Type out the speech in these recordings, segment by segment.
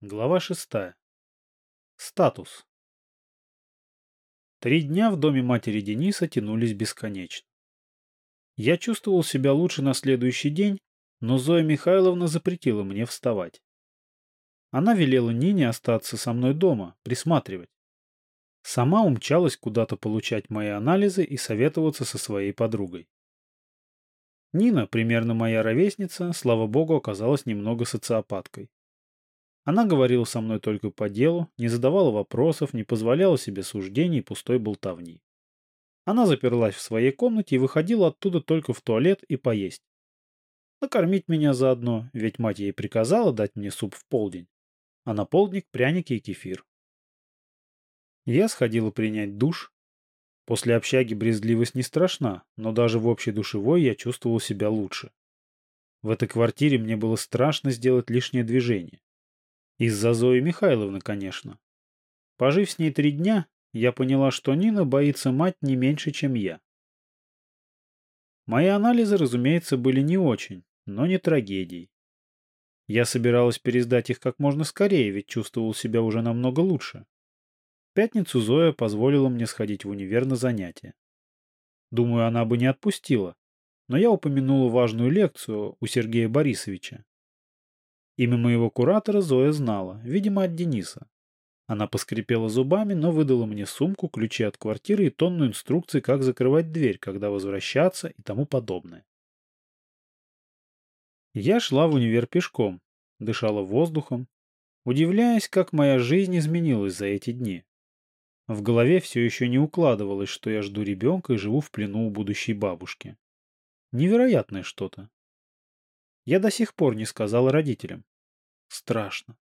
Глава шестая. Статус. Три дня в доме матери Дениса тянулись бесконечно. Я чувствовал себя лучше на следующий день, но Зоя Михайловна запретила мне вставать. Она велела Нине остаться со мной дома, присматривать. Сама умчалась куда-то получать мои анализы и советоваться со своей подругой. Нина, примерно моя ровесница, слава богу, оказалась немного социопаткой. Она говорила со мной только по делу, не задавала вопросов, не позволяла себе суждений и пустой болтовни. Она заперлась в своей комнате и выходила оттуда только в туалет и поесть. Накормить меня заодно, ведь мать ей приказала дать мне суп в полдень, а на полдник пряники и кефир. Я сходила принять душ. После общаги брезгливость не страшна, но даже в общей душевой я чувствовал себя лучше. В этой квартире мне было страшно сделать лишнее движение. Из-за Зои Михайловны, конечно. Пожив с ней три дня, я поняла, что Нина боится мать не меньше, чем я. Мои анализы, разумеется, были не очень, но не трагедией. Я собиралась пересдать их как можно скорее, ведь чувствовал себя уже намного лучше. В пятницу Зоя позволила мне сходить в универ на занятия. Думаю, она бы не отпустила, но я упомянула важную лекцию у Сергея Борисовича, Имя моего куратора Зоя знала, видимо, от Дениса. Она поскрипела зубами, но выдала мне сумку, ключи от квартиры и тонну инструкций, как закрывать дверь, когда возвращаться и тому подобное. Я шла в универ пешком, дышала воздухом, удивляясь, как моя жизнь изменилась за эти дни. В голове все еще не укладывалось, что я жду ребенка и живу в плену у будущей бабушки. Невероятное что-то. Я до сих пор не сказала родителям. Страшно.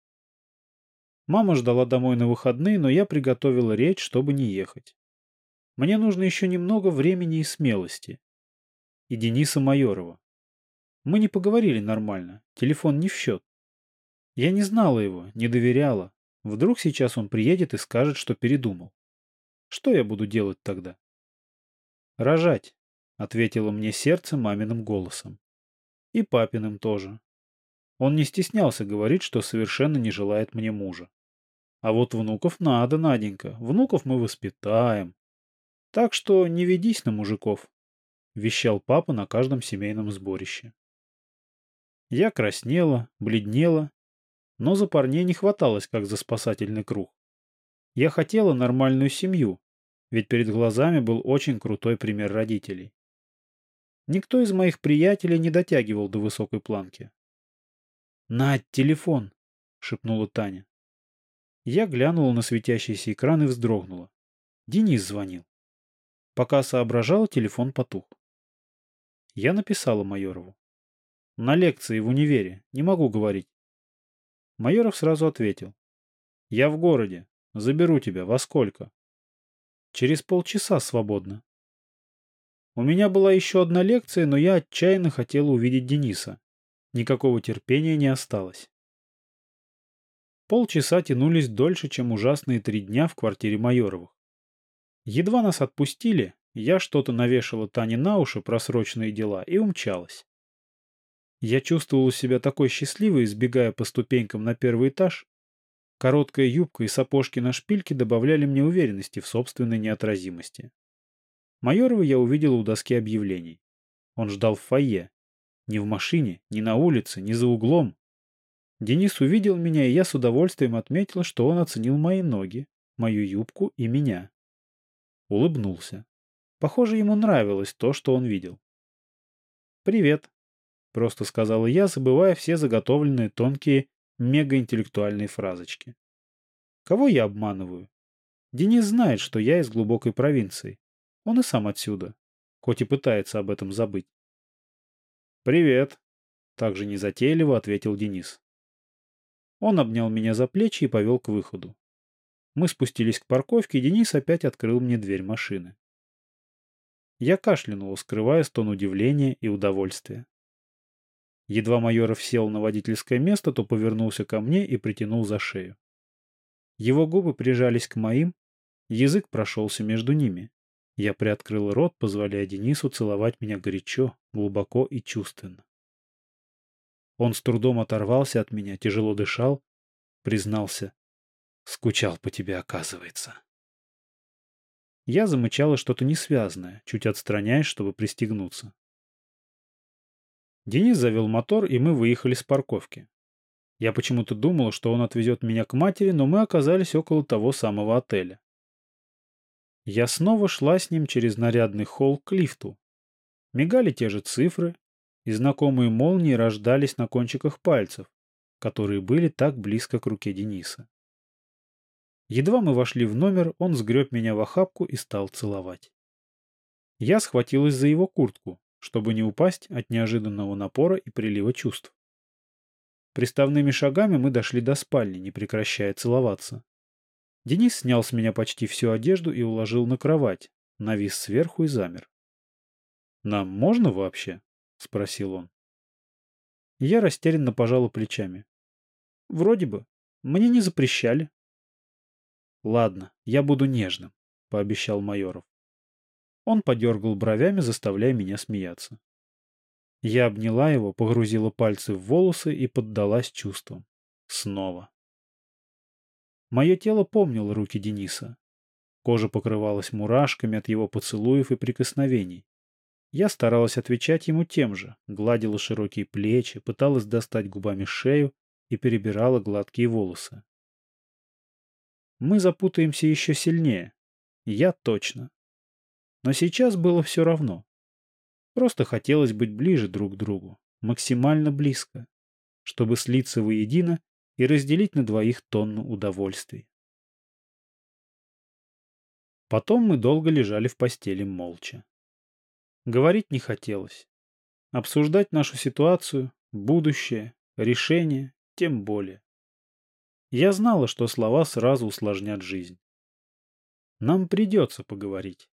Мама ждала домой на выходные, но я приготовила речь, чтобы не ехать. Мне нужно еще немного времени и смелости. И Дениса Майорова. Мы не поговорили нормально, телефон не в счет. Я не знала его, не доверяла. Вдруг сейчас он приедет и скажет, что передумал. Что я буду делать тогда? «Рожать», — ответило мне сердце маминым голосом. И папиным тоже. Он не стеснялся говорить, что совершенно не желает мне мужа. А вот внуков надо, Наденька, внуков мы воспитаем. Так что не ведись на мужиков, — вещал папа на каждом семейном сборище. Я краснела, бледнела, но за парней не хваталось, как за спасательный круг. Я хотела нормальную семью, ведь перед глазами был очень крутой пример родителей. Никто из моих приятелей не дотягивал до высокой планки. «Надь, телефон!» — шепнула Таня. Я глянула на светящийся экран и вздрогнула. Денис звонил. Пока соображал, телефон потух. Я написала Майорову. «На лекции в универе. Не могу говорить». Майоров сразу ответил. «Я в городе. Заберу тебя. Во сколько?» «Через полчаса свободно». У меня была еще одна лекция, но я отчаянно хотела увидеть Дениса. Никакого терпения не осталось. Полчаса тянулись дольше, чем ужасные три дня в квартире Майоровых. Едва нас отпустили, я что-то навешала Тане на уши про срочные дела и умчалась. Я чувствовала себя такой счастливой, избегая по ступенькам на первый этаж. Короткая юбка и сапожки на шпильке добавляли мне уверенности в собственной неотразимости. Майорова я увидел у доски объявлений. Он ждал в фойе. Ни в машине, ни на улице, ни за углом. Денис увидел меня, и я с удовольствием отметил, что он оценил мои ноги, мою юбку и меня. Улыбнулся. Похоже, ему нравилось то, что он видел. «Привет», — просто сказала я, забывая все заготовленные тонкие мегаинтеллектуальные фразочки. Кого я обманываю? Денис знает, что я из глубокой провинции. Он и сам отсюда, хоть и пытается об этом забыть. «Привет», — также незатейливо ответил Денис. Он обнял меня за плечи и повел к выходу. Мы спустились к парковке, и Денис опять открыл мне дверь машины. Я кашлянул, скрывая стон удивления и удовольствия. Едва Майоров сел на водительское место, то повернулся ко мне и притянул за шею. Его губы прижались к моим, язык прошелся между ними. Я приоткрыл рот, позволяя Денису целовать меня горячо, глубоко и чувственно. Он с трудом оторвался от меня, тяжело дышал, признался. Скучал по тебе, оказывается. Я замычала что-то несвязное, чуть отстраняясь, чтобы пристегнуться. Денис завел мотор, и мы выехали с парковки. Я почему-то думала, что он отвезет меня к матери, но мы оказались около того самого отеля. Я снова шла с ним через нарядный холл к лифту. Мигали те же цифры, и знакомые молнии рождались на кончиках пальцев, которые были так близко к руке Дениса. Едва мы вошли в номер, он сгреб меня в охапку и стал целовать. Я схватилась за его куртку, чтобы не упасть от неожиданного напора и прилива чувств. Приставными шагами мы дошли до спальни, не прекращая целоваться. Денис снял с меня почти всю одежду и уложил на кровать, навис сверху и замер. «Нам можно вообще?» — спросил он. Я растерянно пожала плечами. «Вроде бы. Мне не запрещали». «Ладно, я буду нежным», — пообещал Майоров. Он подергал бровями, заставляя меня смеяться. Я обняла его, погрузила пальцы в волосы и поддалась чувствам. Снова. Мое тело помнило руки Дениса. Кожа покрывалась мурашками от его поцелуев и прикосновений. Я старалась отвечать ему тем же, гладила широкие плечи, пыталась достать губами шею и перебирала гладкие волосы мы запутаемся еще сильнее. Я точно. Но сейчас было все равно. Просто хотелось быть ближе друг к другу, максимально близко, чтобы слиться воедино и разделить на двоих тонну удовольствий. Потом мы долго лежали в постели молча. Говорить не хотелось. Обсуждать нашу ситуацию, будущее, решение, тем более. Я знала, что слова сразу усложнят жизнь. Нам придется поговорить.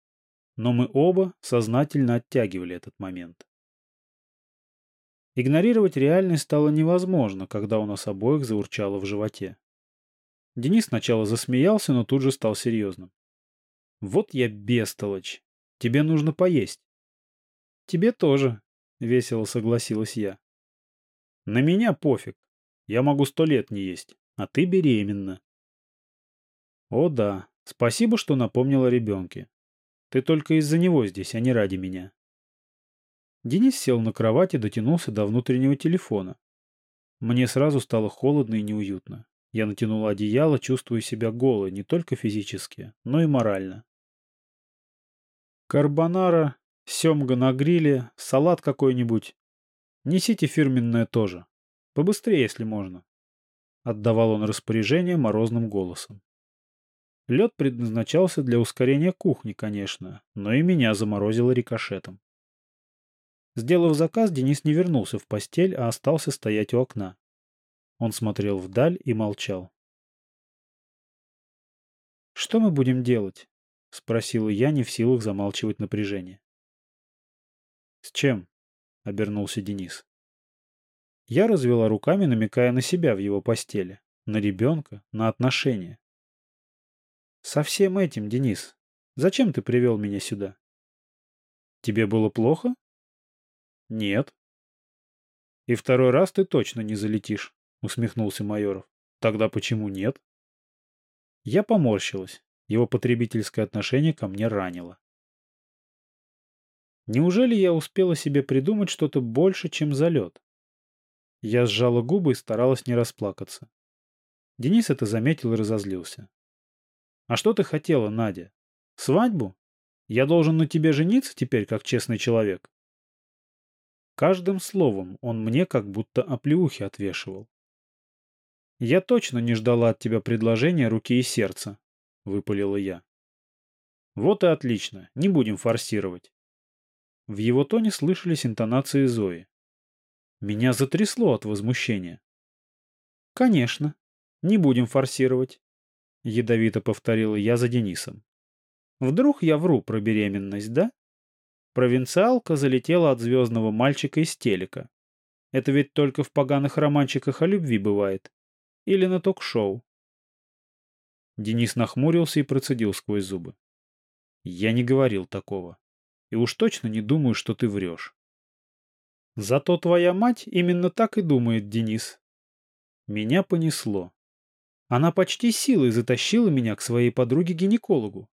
Но мы оба сознательно оттягивали этот момент. Игнорировать реальность стало невозможно, когда у нас обоих заурчало в животе. Денис сначала засмеялся, но тут же стал серьезным. «Вот я бестолочь. Тебе нужно поесть». «Тебе тоже», — весело согласилась я. «На меня пофиг. Я могу сто лет не есть а ты беременна. О да, спасибо, что напомнила ребенке. Ты только из-за него здесь, а не ради меня. Денис сел на кровать и дотянулся до внутреннего телефона. Мне сразу стало холодно и неуютно. Я натянула одеяло, чувствуя себя голой не только физически, но и морально. Карбонара, семга на гриле, салат какой-нибудь. Несите фирменное тоже. Побыстрее, если можно. Отдавал он распоряжение морозным голосом. Лед предназначался для ускорения кухни, конечно, но и меня заморозило рикошетом. Сделав заказ, Денис не вернулся в постель, а остался стоять у окна. Он смотрел вдаль и молчал. «Что мы будем делать?» — спросила я, не в силах замалчивать напряжение. «С чем?» — обернулся Денис. Я развела руками, намекая на себя в его постели, на ребенка, на отношения. «Со всем этим, Денис, зачем ты привел меня сюда?» «Тебе было плохо?» «Нет». «И второй раз ты точно не залетишь», — усмехнулся Майоров. «Тогда почему нет?» Я поморщилась. Его потребительское отношение ко мне ранило. Неужели я успела себе придумать что-то больше, чем залет? Я сжала губы и старалась не расплакаться. Денис это заметил и разозлился. «А что ты хотела, Надя? Свадьбу? Я должен на тебе жениться теперь, как честный человек?» Каждым словом он мне как будто оплеухи отвешивал. «Я точно не ждала от тебя предложения руки и сердца», — выпалила я. «Вот и отлично, не будем форсировать». В его тоне слышались интонации Зои. Меня затрясло от возмущения. «Конечно. Не будем форсировать», — ядовито повторила я за Денисом. «Вдруг я вру про беременность, да?» Провинциалка залетела от звездного мальчика из телека. Это ведь только в поганых романчиках о любви бывает. Или на ток-шоу. Денис нахмурился и процедил сквозь зубы. Я не говорил такого. И уж точно не думаю, что ты врешь. Зато твоя мать именно так и думает, Денис. Меня понесло. Она почти силой затащила меня к своей подруге-гинекологу.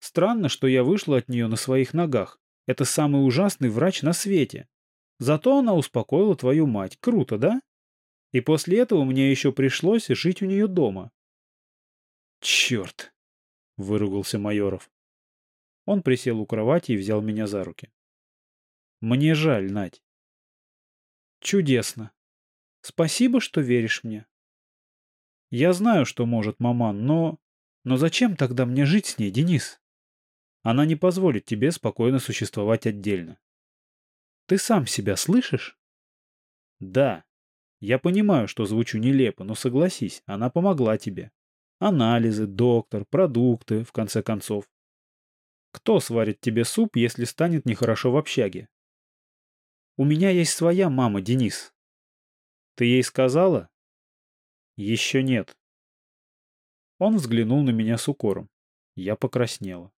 Странно, что я вышла от нее на своих ногах. Это самый ужасный врач на свете. Зато она успокоила твою мать. Круто, да? И после этого мне еще пришлось жить у нее дома. Черт! Выругался Майоров. Он присел у кровати и взял меня за руки. Мне жаль, Надь. Чудесно. Спасибо, что веришь мне. Я знаю, что может маман, но... Но зачем тогда мне жить с ней, Денис? Она не позволит тебе спокойно существовать отдельно. Ты сам себя слышишь? Да. Я понимаю, что звучу нелепо, но согласись, она помогла тебе. Анализы, доктор, продукты, в конце концов. Кто сварит тебе суп, если станет нехорошо в общаге? У меня есть своя мама, Денис. Ты ей сказала? Еще нет. Он взглянул на меня с укором. Я покраснела.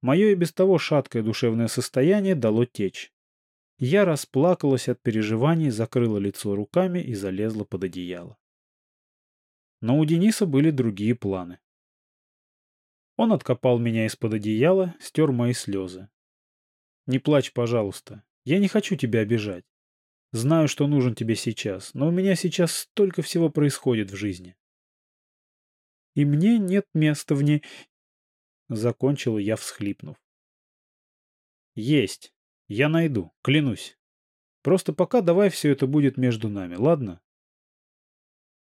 Мое и без того шаткое душевное состояние дало течь. Я расплакалась от переживаний, закрыла лицо руками и залезла под одеяло. Но у Дениса были другие планы. Он откопал меня из-под одеяла, стер мои слезы. «Не плачь, пожалуйста. Я не хочу тебя обижать. Знаю, что нужен тебе сейчас, но у меня сейчас столько всего происходит в жизни. И мне нет места в ней, Закончила я, всхлипнув. Есть. Я найду, клянусь. Просто пока давай все это будет между нами, ладно?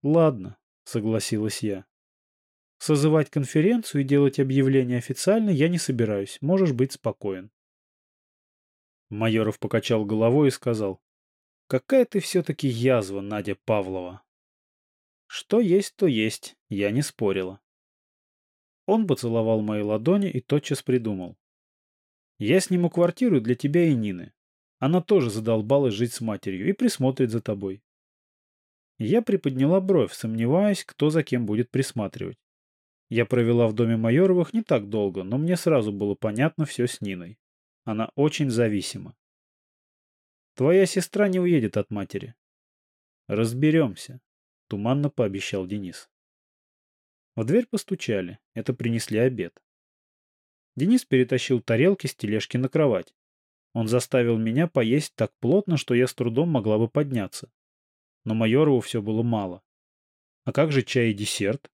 Ладно, согласилась я. Созывать конференцию и делать объявление официально я не собираюсь, можешь быть спокоен. Майоров покачал головой и сказал. Какая ты все-таки язва, Надя Павлова. Что есть, то есть, я не спорила. Он поцеловал мои ладони и тотчас придумал. «Я сниму квартиру для тебя и Нины. Она тоже задолбалась жить с матерью и присмотрит за тобой». Я приподняла бровь, сомневаясь, кто за кем будет присматривать. Я провела в доме Майоровых не так долго, но мне сразу было понятно все с Ниной. Она очень зависима. Твоя сестра не уедет от матери. Разберемся, туманно пообещал Денис. В дверь постучали. Это принесли обед. Денис перетащил тарелки с тележки на кровать. Он заставил меня поесть так плотно, что я с трудом могла бы подняться. Но Майорову все было мало. «А как же чай и десерт?»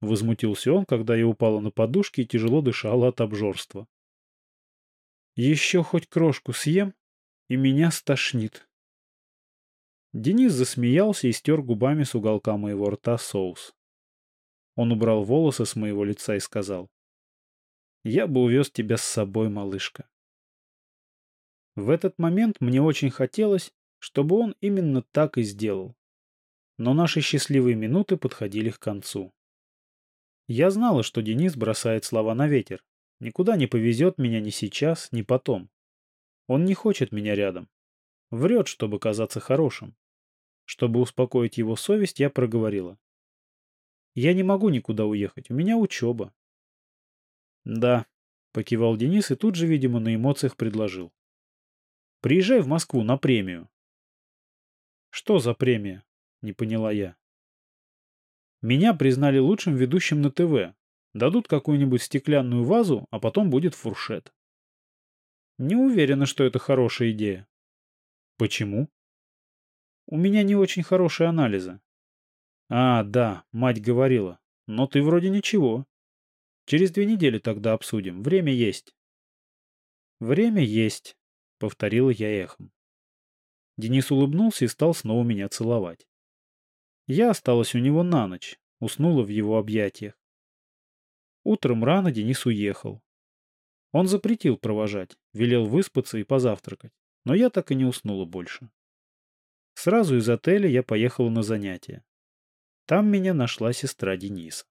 Возмутился он, когда я упала на подушки и тяжело дышала от обжорства. «Еще хоть крошку съем, и меня стошнит». Денис засмеялся и стер губами с уголка моего рта соус. Он убрал волосы с моего лица и сказал. «Я бы увез тебя с собой, малышка». В этот момент мне очень хотелось, чтобы он именно так и сделал. Но наши счастливые минуты подходили к концу. Я знала, что Денис бросает слова на ветер. Никуда не повезет меня ни сейчас, ни потом. Он не хочет меня рядом. Врет, чтобы казаться хорошим. Чтобы успокоить его совесть, я проговорила. Я не могу никуда уехать, у меня учеба. Да, покивал Денис и тут же, видимо, на эмоциях предложил. Приезжай в Москву на премию. Что за премия? Не поняла я. Меня признали лучшим ведущим на ТВ. Дадут какую-нибудь стеклянную вазу, а потом будет фуршет. Не уверена, что это хорошая идея. Почему? У меня не очень хорошие анализы. А, да, мать говорила. Но ты вроде ничего. Через две недели тогда обсудим. Время есть. Время есть, повторила я эхом. Денис улыбнулся и стал снова меня целовать. Я осталась у него на ночь, уснула в его объятиях. Утром рано Денис уехал. Он запретил провожать, велел выспаться и позавтракать, но я так и не уснула больше. Сразу из отеля я поехала на занятия. Там меня нашла сестра Дениса.